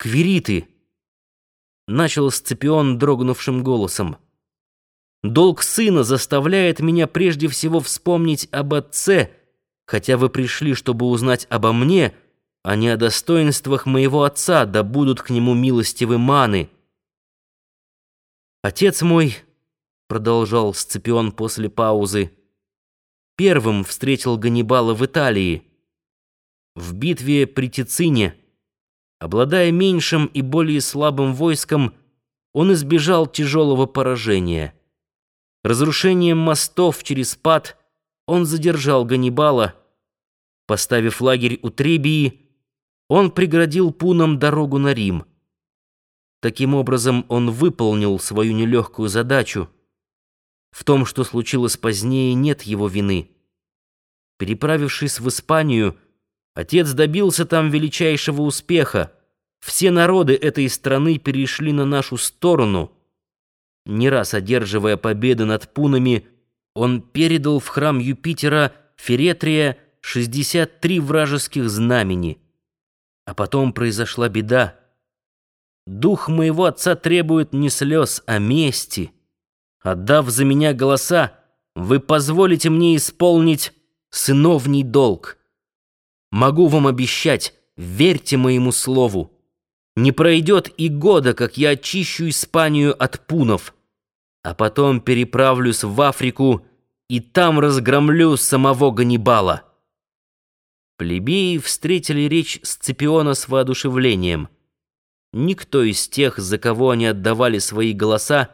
Квириты!» Начал Сципион дрогнувшим голосом. «Долг сына заставляет меня прежде всего вспомнить об отце, хотя вы пришли, чтобы узнать обо мне, а не о достоинствах моего отца, да будут к нему милостивы маны». «Отец мой», — продолжал Сципион после паузы, — «первым встретил Ганнибала в Италии. В битве при Тицине, обладая меньшим и более слабым войском, он избежал тяжелого поражения. Разрушением мостов через Пад он задержал Ганнибала. Поставив лагерь у Требии, он преградил пунам дорогу на Рим. Таким образом, он выполнил свою нелегкую задачу. В том, что случилось позднее, нет его вины. Переправившись в Испанию, отец добился там величайшего успеха. Все народы этой страны перешли на нашу сторону. Не раз одерживая победы над пунами, он передал в храм Юпитера Феретрия 63 вражеских знамени. А потом произошла беда. Дух моего отца требует не слез, а мести. Отдав за меня голоса, вы позволите мне исполнить сыновний долг. Могу вам обещать, верьте моему слову. Не пройдет и года, как я очищу Испанию от пунов, а потом переправлюсь в Африку и там разгромлю самого Ганнибала. Плебеи встретили речь Сципиона с воодушевлением — Никто из тех, за кого они отдавали свои голоса,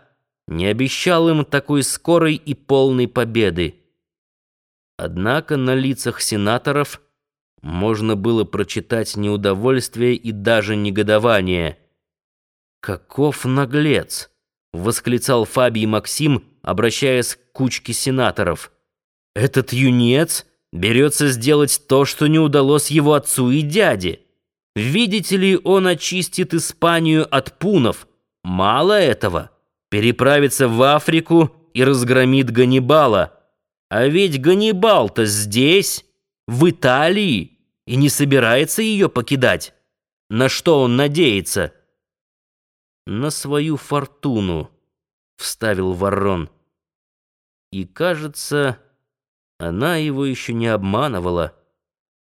не обещал им такой скорой и полной победы. Однако на лицах сенаторов можно было прочитать неудовольствие и даже негодование. «Каков наглец!» — восклицал Фабий Максим, обращаясь к кучке сенаторов. «Этот юнец берется сделать то, что не удалось его отцу и дяде». Видите ли, он очистит Испанию от пунов. Мало этого. Переправится в Африку и разгромит Ганнибала. А ведь Ганнибал-то здесь, в Италии, и не собирается ее покидать. На что он надеется? На свою фортуну, вставил Ворон. И, кажется, она его еще не обманывала.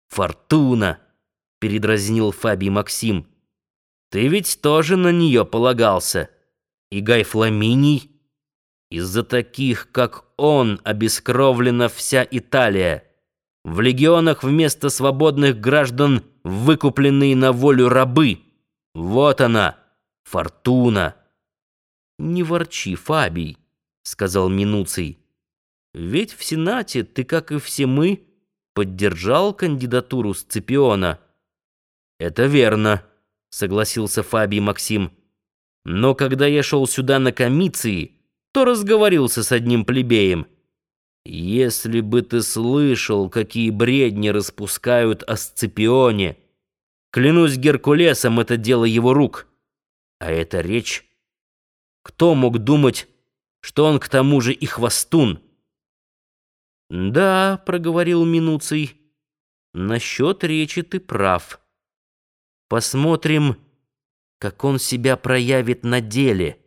Фортуна! передразнил Фабий Максим. «Ты ведь тоже на нее полагался. И Гай Фламиний. Из-за таких, как он, обескровлена вся Италия. В легионах вместо свободных граждан выкупленные на волю рабы. Вот она, фортуна». «Не ворчи, Фабий», — сказал Минуций. «Ведь в Сенате ты, как и все мы, поддержал кандидатуру Сципиона». «Это верно», — согласился Фабий Максим. «Но когда я шел сюда на комиции, то разговорился с одним плебеем. Если бы ты слышал, какие бредни распускают о Сципионе, клянусь Геркулесом, это дело его рук. А это речь... Кто мог думать, что он к тому же и хвостун?» «Да», — проговорил Минуций, — «насчет речи ты прав». Посмотрим, как он себя проявит на деле».